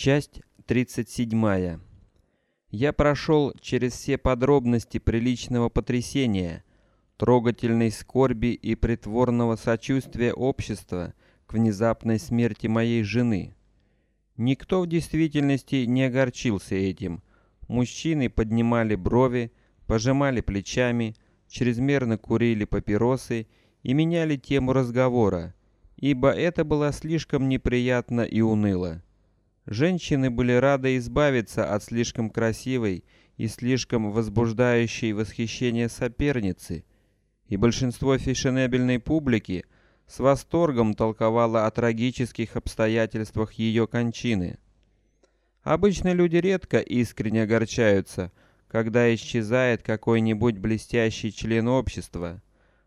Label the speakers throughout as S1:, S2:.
S1: Часть 37. Я прошел через все подробности приличного потрясения, трогательной скорби и притворного сочувствия общества к внезапной смерти моей жены. Никто в действительности не огорчился этим. Мужчины поднимали брови, пожимали плечами, чрезмерно курили папиросы и меняли тему разговора, ибо это было слишком неприятно и уныло. Женщины были рады избавиться от слишком красивой и слишком возбуждающей восхищение соперницы, и большинство фешенебельной публики с восторгом толковало о трагических обстоятельствах ее кончины. Обычно люди редко искренне огорчаются, когда исчезает какой-нибудь блестящий член общества.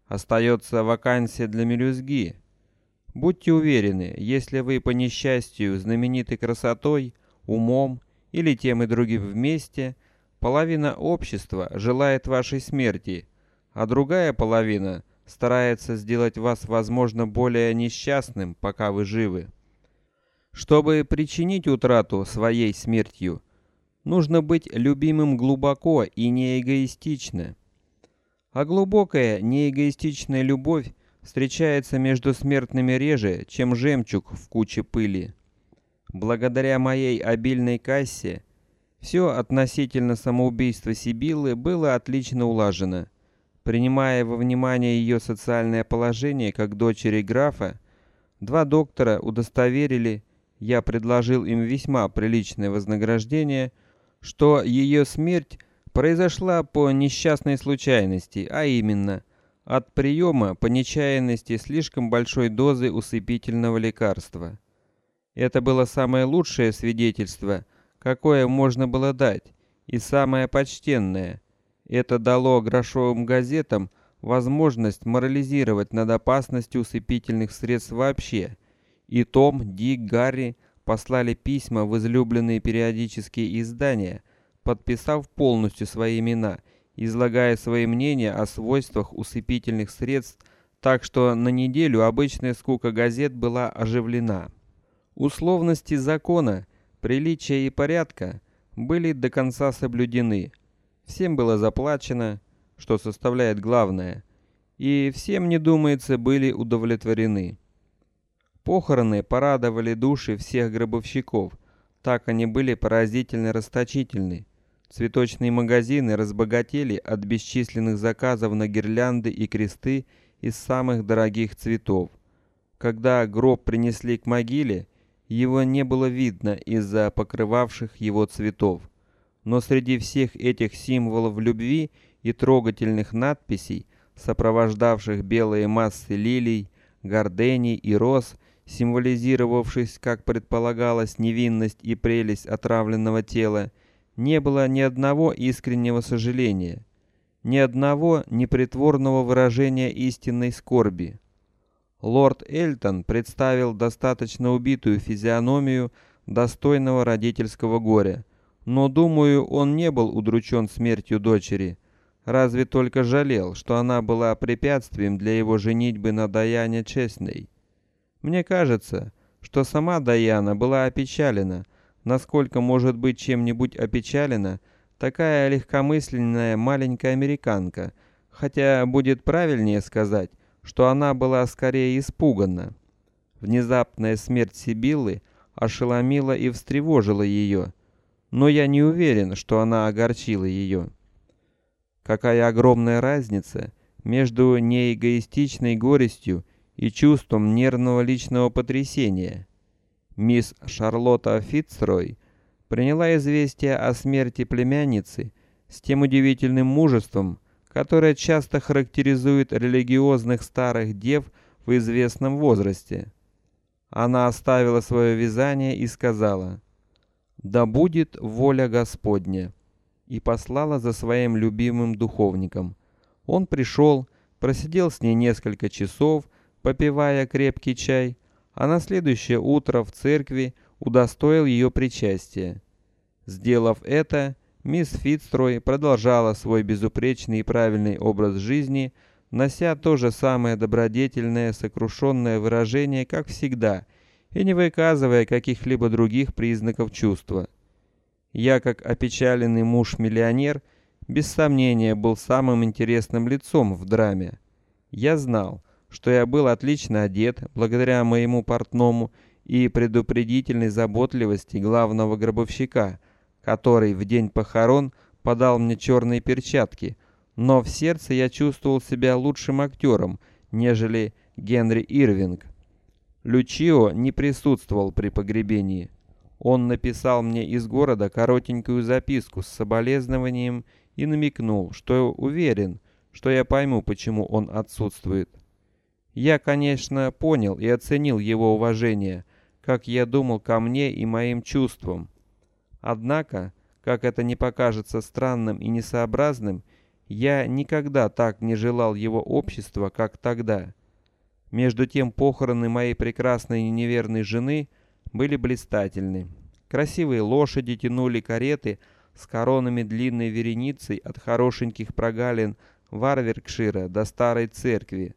S1: Остается вакансия для мелюзги, Будьте уверены, если вы по несчастью знамениты красотой, умом или тем и другим вместе, половина общества желает вашей смерти, а другая половина старается сделать вас, возможно, более несчастным, пока вы живы. Чтобы причинить утрату своей смертью, нужно быть любимым глубоко и не эгоистично. А глубокая неэгоистичная любовь встречается между смертными реже, чем жемчуг в куче пыли. Благодаря моей обильной кассе все относительно самоубийства Сибиллы было отлично улажено. Принимая во внимание ее социальное положение как дочери графа, два доктора удостоверили, я предложил им весьма приличное вознаграждение, что ее смерть произошла по несчастной случайности, а именно от приема по нечаянности слишком большой дозы усыпительного лекарства. Это было самое лучшее свидетельство, какое можно было дать, и самое почтенное. Это дало грошовым газетам возможность морализировать над опасностью усыпительных средств вообще. И Том, Дик, Гарри послали письма в излюбленные периодические издания, подписав полностью свои имена излагая свои мнения о свойствах усыпительных средств, так что на неделю обычная скука газет была оживлена. Условности закона, приличия и порядка были до конца соблюдены. Всем было заплачено, что составляет главное, и всем, не думается, были удовлетворены. Похороны порадовали души всех гробовщиков, так они были поразительно расточительны. Цветочные магазины разбогатели от бесчисленных заказов на гирлянды и кресты из самых дорогих цветов. Когда гроб принесли к могиле, его не было видно из-за покрывавших его цветов. Но среди всех этих символов любви и трогательных надписей, сопровождавших белые массы лилий, гордений и роз, символизировавших, как предполагалось, невинность и прелесть отравленного тела, не было ни одного искреннего сожаления, ни одного непритворного выражения истинной скорби. Лорд Эльтон представил достаточно убитую физиономию достойного родительского горя, но, думаю, он не был удручен смертью дочери, разве только жалел, что она была препятствием для его женитьбы на Даяне Честной. Мне кажется, что сама Даяна была опечалена, насколько может быть чем-нибудь опечалена такая легкомысленная маленькая американка, хотя будет правильнее сказать, что она была скорее испугана. Внезапная смерть Сибиллы ошеломила и встревожила ее, но я не уверен, что она огорчила ее. Какая огромная разница между неэгоистичной горестью и чувством нервного личного потрясения. Мисс Шарлотта Фитцрой приняла известие о смерти племянницы с тем удивительным мужеством, которое часто характеризует религиозных старых дев в известном возрасте. Она оставила свое вязание и сказала: "Да будет воля Господня", и послала за своим любимым духовником. Он пришел, просидел с ней несколько часов, попивая крепкий чай, а на следующее утро в церкви удостоил ее причастия. Сделав это, мисс Фитцрой продолжала свой безупречный и правильный образ жизни, нося то же самое добродетельное, сокрушенное выражение, как всегда, и не выказывая каких-либо других признаков чувства. Я, как опечаленный муж-миллионер, без сомнения был самым интересным лицом в драме. Я знал, что я был отлично одет благодаря моему портному и предупредительной заботливости главного гробовщика, который в день похорон подал мне черные перчатки, но в сердце я чувствовал себя лучшим актером, нежели Генри Ирвинг. Лючио не присутствовал при погребении. Он написал мне из города коротенькую записку с соболезнованием и намекнул, что уверен, что я пойму, почему он отсутствует. Я, конечно, понял и оценил его уважение, как я думал ко мне и моим чувствам. Однако, как это не покажется странным и несообразным, я никогда так не желал его общества, как тогда. Между тем похороны моей прекрасной и неверной жены были блистательны. Красивые лошади тянули кареты с коронами длинной вереницей от хорошеньких прогалин Варверкшира до старой церкви,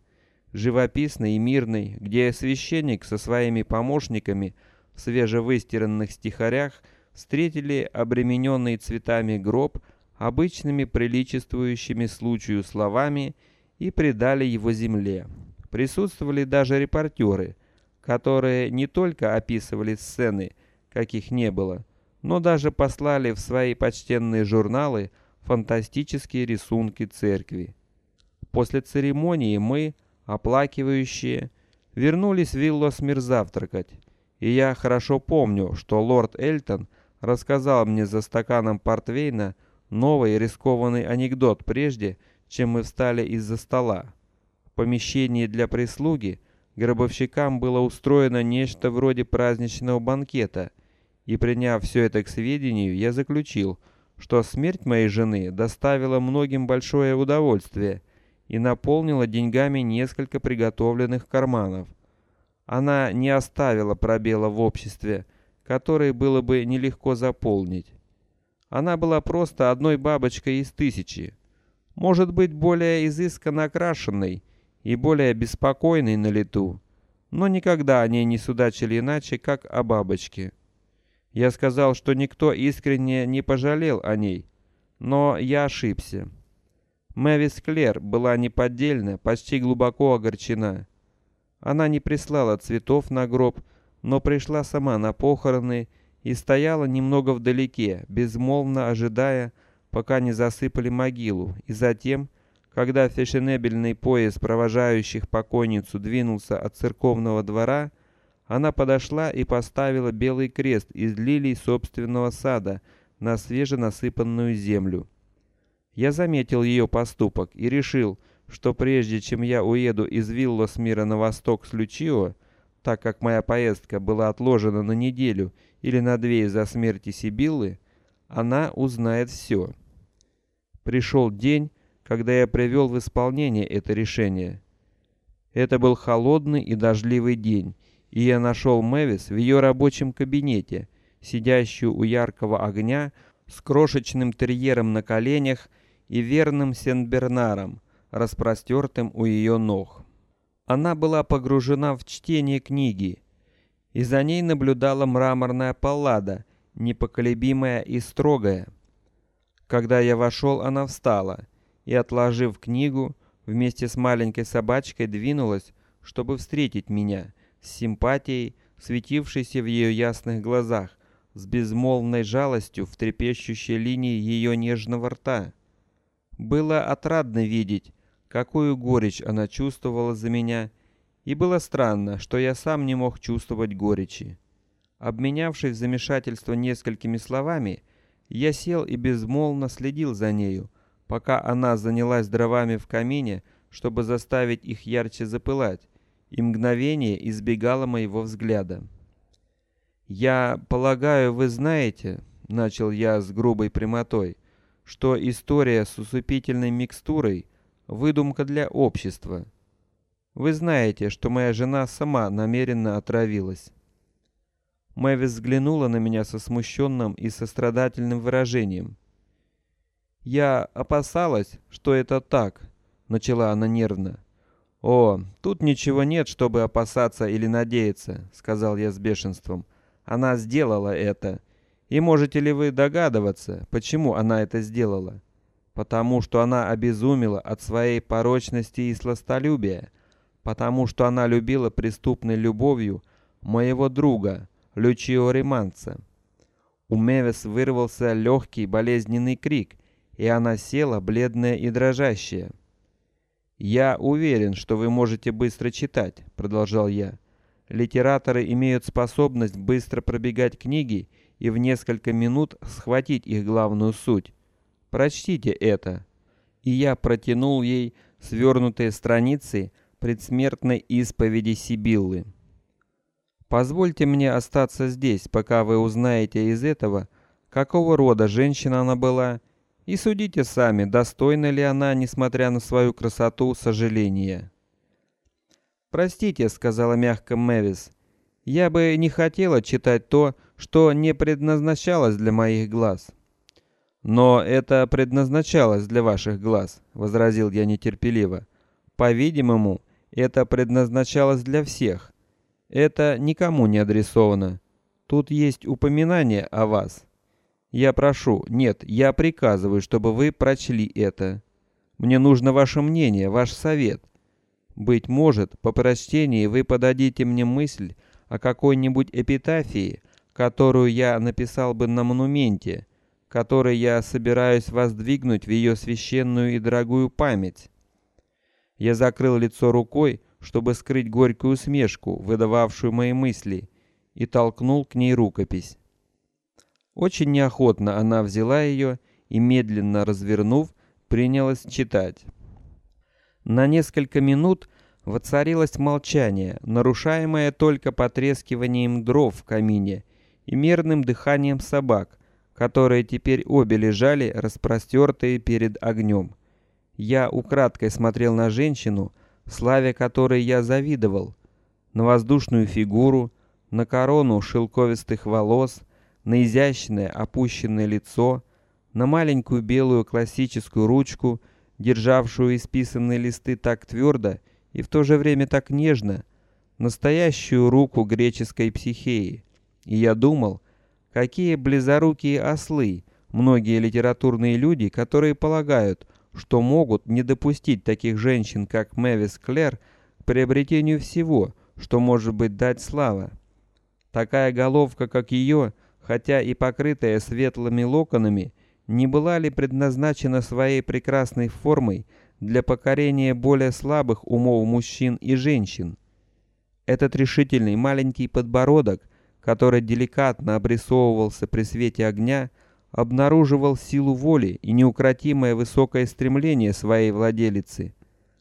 S1: живописной и мирной, где священник со своими помощниками в свежевыстиранных стихарях встретили обремененный цветами гроб обычными приличествующими случаю словами и предали его земле. Присутствовали даже репортеры, которые не только описывали сцены, каких не было, но даже послали в свои почтенные журналы фантастические рисунки церкви. После церемонии мы, оплакивающие, вернулись в Виллосмир завтракать, и я хорошо помню, что лорд Эльтон рассказал мне за стаканом портвейна новый рискованный анекдот прежде, чем мы встали из-за стола. В помещении для прислуги гробовщикам было устроено нечто вроде праздничного банкета, и приняв все это к сведению, я заключил, что смерть моей жены доставила многим большое удовольствие и наполнила деньгами несколько приготовленных карманов. Она не оставила пробела в обществе, который было бы нелегко заполнить. Она была просто одной бабочкой из тысячи, может быть, более изысканно окрашенной и более беспокойной на лету, но никогда о ней не судачили иначе, как о бабочке. Я сказал, что никто искренне не пожалел о ней, но я ошибся. Мэвис Клер была неподдельно, почти глубоко огорчена. Она не прислала цветов на гроб, но пришла сама на похороны и стояла немного вдалеке, безмолвно ожидая, пока не засыпали могилу, и затем, когда фешенебельный поезд провожающих покойницу двинулся от церковного двора, она подошла и поставила белый крест из лилий собственного сада на свеженасыпанную землю. Я заметил ее поступок и решил, что прежде чем я уеду из Виллосмира на восток с Лючио, так как моя поездка была отложена на неделю или на две из-за смерти Сибиллы, она узнает все. Пришел день, когда я привел в исполнение это решение. Это был холодный и дождливый день, и я нашел Мэвис в ее рабочем кабинете, сидящую у яркого огня с крошечным терьером на коленях и верным Сен-Бернаром, распростертым у ее ног. Она была погружена в чтение книги, и за ней наблюдала мраморная паллада, непоколебимая и строгая. Когда я вошел, она встала и, отложив книгу, вместе с маленькой собачкой двинулась, чтобы встретить меня с симпатией, светившейся в ее ясных глазах, с безмолвной жалостью в трепещущей линии ее нежного рта. Было отрадно видеть, какую горечь она чувствовала за меня, и было странно, что я сам не мог чувствовать горечи. Обменявшись в замешательство несколькими словами, я сел и безмолвно следил за нею, пока она занялась дровами в камине, чтобы заставить их ярче запылать, и мгновение избегала моего взгляда. Я полагаю, вы знаете, начал я с грубой прямотой, что история с усыпительной микстурой выдумка для общества. Вы знаете, что моя жена сама намеренно отравилась. Мэвис взглянула на меня со смущенным и сострадательным выражением. Я опасалась, что это так, начала она нервно. О, тут ничего нет, чтобы опасаться или надеяться, сказал я с бешенством. Она сделала это. И можете ли вы догадываться, почему она это сделала? Потому что она обезумела от своей порочности и сластолюбия, потому что она любила преступной любовью моего друга Лючио Риманца. У Мевис вырвался легкий болезненный крик, и она села, бледная и дрожащая. Я уверен, что вы можете быстро читать, продолжал я. Литераторы имеют способность быстро пробегать книги и в несколько минут схватить их главную суть. Прочтите это. И я протянул ей свернутые страницы предсмертной исповеди Сибиллы. Позвольте мне остаться здесь, пока вы узнаете из этого, какого рода женщина она была, и судите сами, достойна ли она, несмотря на свою красоту, сожаления. Простите, сказала мягко Мэвис. Я бы не хотела читать то, что не предназначалось для моих глаз. Но это предназначалось для ваших глаз, возразил я нетерпеливо. По-видимому, это предназначалось для всех. Это никому не адресовано. Тут есть упоминание о вас. Я прошу, нет, я приказываю, чтобы вы прочли это. Мне нужно ваше мнение, ваш совет. Быть может, по прочтении вы подадите мне мысль о какой-нибудь эпитафии, которую я написал бы на монументе, который я собираюсь воздвигнуть в ее священную и дорогую память. Я закрыл лицо рукой, чтобы скрыть горькую усмешку, выдававшую мои мысли, и толкнул к ней рукопись. Очень неохотно она взяла ее и медленно развернув, принялась читать. На несколько минут воцарилось молчание, нарушаемое только потрескиванием дров в камине и мерным дыханием собак, которые теперь обе лежали распростертые перед огнем. Я украдкой смотрел на женщину, славе которой я завидовал, на воздушную фигуру, на корону шелковистых волос на изящное опущенное лицо, на маленькую белую классическую ручку, державшую исписанные листы так твердо и в то же время так нежно, настоящую руку греческой психеи. И я думал, какие близорукие ослы многие литературные люди, которые полагают, что могут не допустить таких женщин, как Мэвис Клэр, к приобретению всего, что может быть дать слава. Такая головка, как ее, хотя и покрытая светлыми локонами, не была ли предназначена своей прекрасной формой для покорения более слабых умов мужчин и женщин? Этот решительный маленький подбородок, который деликатно обрисовывался при свете огня, обнаруживал силу воли и неукротимое высокое стремление своей владелицы,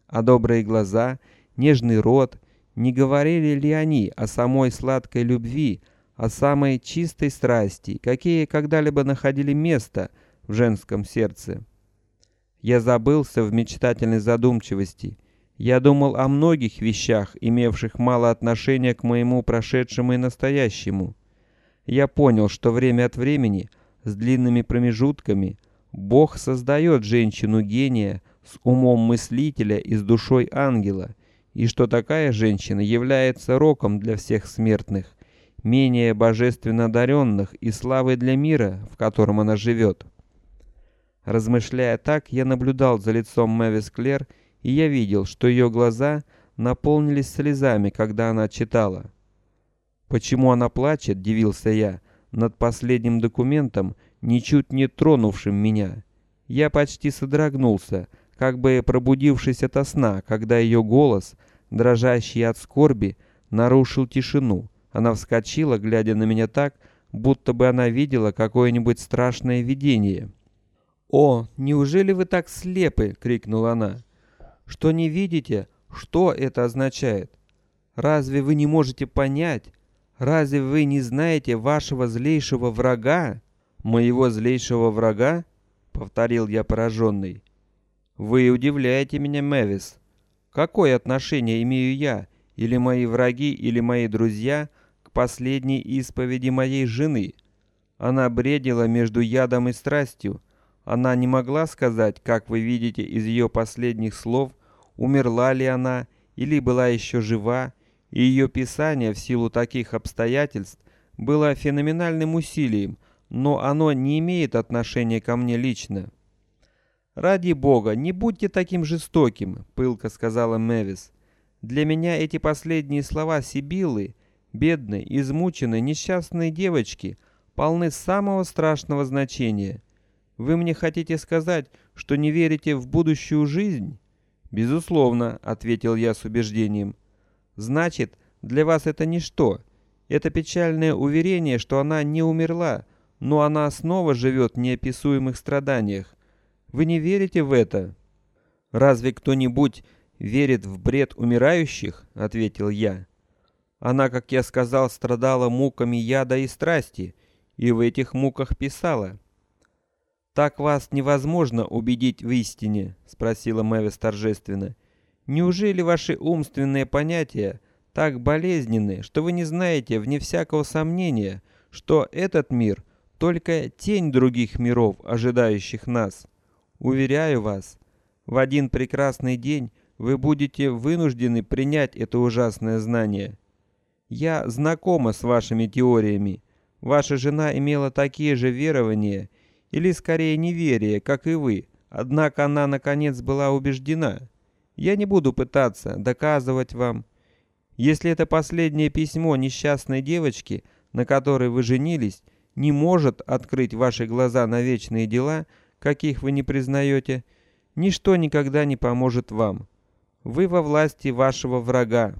S1: а добрые глаза, нежный рот, не говорили ли они о самой сладкой любви? о самой чистой страсти, какие когда-либо находили место в женском сердце. Я забылся в мечтательной задумчивости. Я думал о многих вещах, имевших мало отношения к моему прошедшему и настоящему. Я понял, что время от времени, с длинными промежутками, Бог создает женщину гения с умом мыслителя и с душой ангела, и что такая женщина является роком для всех смертных, менее божественно одаренных и славой для мира, в котором она живет. Размышляя так, я наблюдал за лицом Мэвис Клер, и я видел, что ее глаза наполнились слезами, когда она читала. Почему она плачет? Дивился я над последним документом, ничуть не тронувшим меня. Я почти содрогнулся, как бы пробудившись ото сна, когда ее голос, дрожащий от скорби, нарушил тишину. Она вскочила, глядя на меня так, будто бы она видела какое-нибудь страшное видение. О, неужели вы так слепы? крикнула она. Что не видите, что это означает? Разве вы не можете понять? Разве вы не знаете вашего злейшего врага? Моего злейшего врага? повторил я пораженный. Вы удивляете меня, Мэвис. Какое отношение имею я, или мои враги, или мои друзья последней исповеди моей жены. Она бредила между ядом и страстью. Она не могла сказать, как вы видите из ее последних слов, умерла ли она или была еще жива, и ее писание в силу таких обстоятельств было феноменальным усилием, но оно не имеет отношения ко мне лично. Ради бога, не будьте таким жестоким, пылко сказала Мэвис. Для меня эти последние слова Сибилы, бедной, измученной, несчастной девочки, полны самого страшного значения. Вы мне хотите сказать, что не верите в будущую жизнь? Безусловно, ответил я с убеждением. Значит, для вас это ничто. Это печальное уверение, что она не умерла, но она снова живет в неописуемых страданиях. Вы не верите в это? Разве кто-нибудь верит в бред умирающих? ответил я. Она, как я сказал, страдала муками яда и страсти, и в этих муках писала. Так вас невозможно убедить в истине, спросила Мэвис торжественно. Неужели ваши умственные понятия так болезненны, что вы не знаете, вне всякого сомнения, что этот мир только тень других миров, ожидающих нас? Уверяю вас, в один прекрасный день вы будете вынуждены принять это ужасное знание. Я знакома с вашими теориями. Ваша жена имела такие же верования или скорее неверие, как и вы. Однако она наконец была убеждена. Я не буду пытаться доказывать вам. Если это последнее письмо несчастной девочки, на которой вы женились, не может открыть ваши глаза на вечные дела, каких вы не признаете, ничто никогда не поможет вам. Вы во власти вашего врага.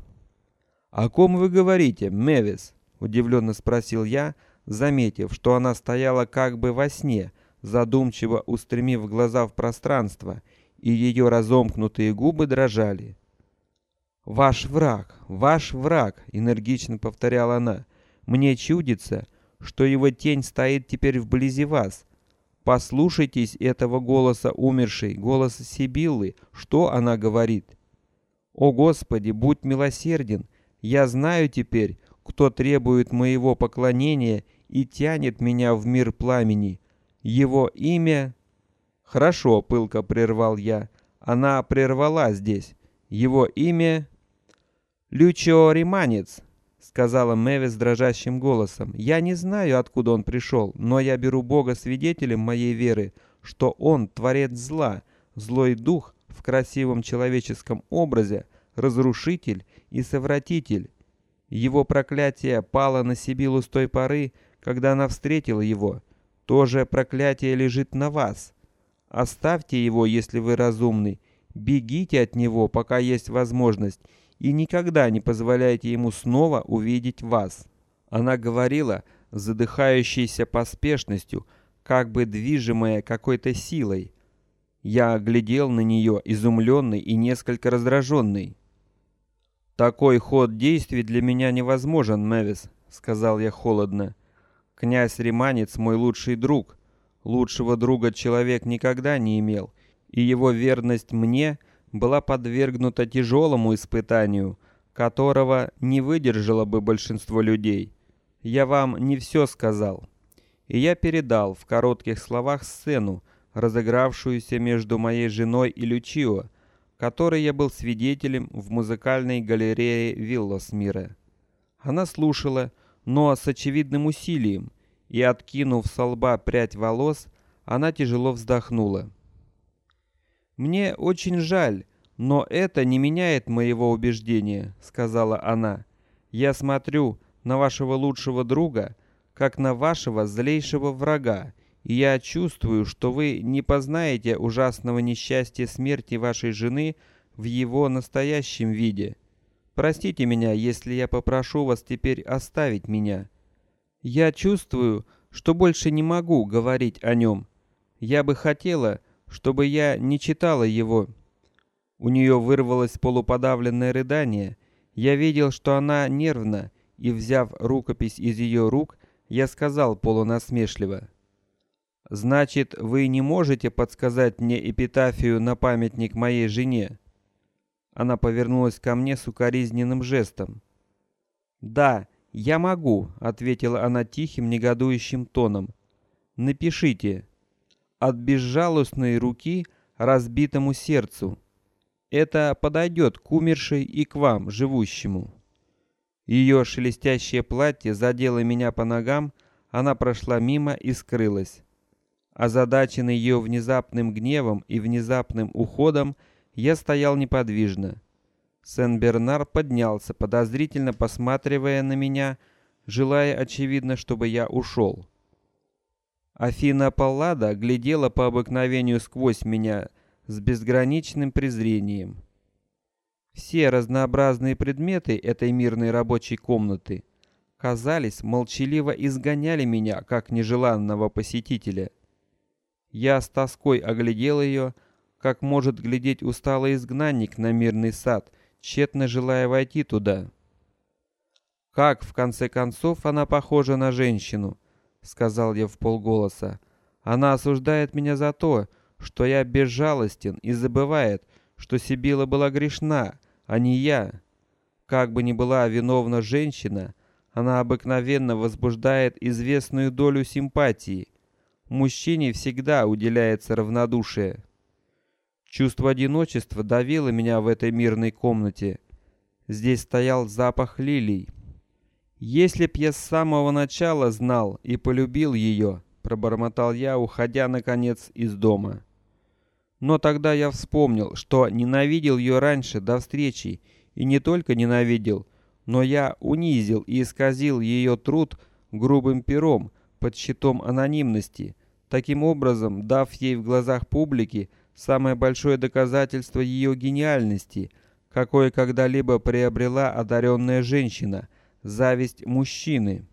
S1: О ком вы говорите, Мевис? удивленно спросил я, заметив, что она стояла как бы во сне задумчиво устремив глаза в пространство, и ее разомкнутые губы дрожали. Ваш враг, ваш враг, энергично повторяла она. Мне чудится, что его тень стоит теперь вблизи вас. Послушайтесь этого голоса умершей, голоса Сибиллы, что она говорит. О Господи, будь милосерден! Я знаю теперь, кто требует моего поклонения и тянет меня в мир пламени. Его имя... Хорошо, пылко прервал я. Она прервала здесь. Его имя... Лючо Риманец, сказала Мэвис дрожащим голосом. Я не знаю, откуда он пришел, но я беру Бога свидетелем моей веры, что он творец зла, злой дух в красивом человеческом образе, разрушитель и совратитель. Его проклятие пало на Сибилу с той поры, когда она встретила его. То же проклятие лежит на вас. Оставьте его, если вы разумны. Бегите от него, пока есть возможность, и никогда не позволяйте ему снова увидеть вас. Она говорила задыхающейся поспешностью, как бы движимая какой-то силой. Я глядел на нее, изумленный и несколько раздраженный. Такой ход действий для меня невозможен, Мэвис, сказал я холодно. Князь Риманец мой лучший друг. Лучшего друга человек никогда не имел, и его верность мне была подвергнута тяжелому испытанию, которого не выдержало бы большинство людей. Я вам не все сказал, и я передал в коротких словах сцену, разыгравшуюся между моей женой и Лючио, которой я был свидетелем в музыкальной галерее Вилласмира. Она слушала но с очевидным усилием, и откинув с лба прядь волос, она тяжело вздохнула. Мне очень жаль, но это не меняет моего убеждения, сказала она. Я смотрю на вашего лучшего друга, как на вашего злейшего врага, и я чувствую, что вы не познаете ужасного несчастья смерти вашей жены в его настоящем виде. Простите меня, если я попрошу вас теперь оставить меня. Я чувствую, что больше не могу говорить о нем. Я бы хотела, чтобы я не читала его. У нее вырвалось полуподавленное рыдание. Я видел, что она нервна, и взяв рукопись из ее рук, я сказал полунасмешливо: "Значит, вы не можете подсказать мне эпитафию на памятник моей жене?" Она повернулась ко мне с укоризненным жестом. Да, я могу, ответила она тихим негодующим тоном. Напишите: от безжалостной руки разбитому сердцу. Это подойдет к умершей и к вам, живущему. Ее шелестящее платье задело меня по ногам, она прошла мимо и скрылась. Озадаченный ее внезапным гневом и внезапным уходом, я стоял неподвижно. Сен-Бернар поднялся, подозрительно посматривая на меня, желая очевидно, чтобы я ушел. Афина Паллада глядела по обыкновению сквозь меня с безграничным презрением. Все разнообразные предметы этой мирной рабочей комнаты, казались, молчаливо изгоняли меня как нежеланного посетителя. Я с тоской оглядел ее, как может глядеть усталый изгнанник на мирный сад, тщетно желая войти туда. Как в конце концов она похожа на женщину, сказал я в полголоса. Она осуждает меня за то, что я безжалостен и забывает, что Сибила была грешна, а не я. Как бы ни была виновна женщина, она обыкновенно возбуждает известную долю симпатии. Мужчине всегда уделяется равнодушие. Чувство одиночества давило меня в этой мирной комнате. Здесь стоял запах лилий. Если б я с самого начала знал и полюбил ее, пробормотал я, уходя наконец из дома. Но тогда я вспомнил, что ненавидел ее раньше до встречи, и не только ненавидел, но я унизил и исказил ее труд грубым пером под щитом анонимности, таким образом дав ей в глазах публики самое большое доказательство ее гениальности, какое когда-либо приобрела одаренная женщина, зависть мужчины.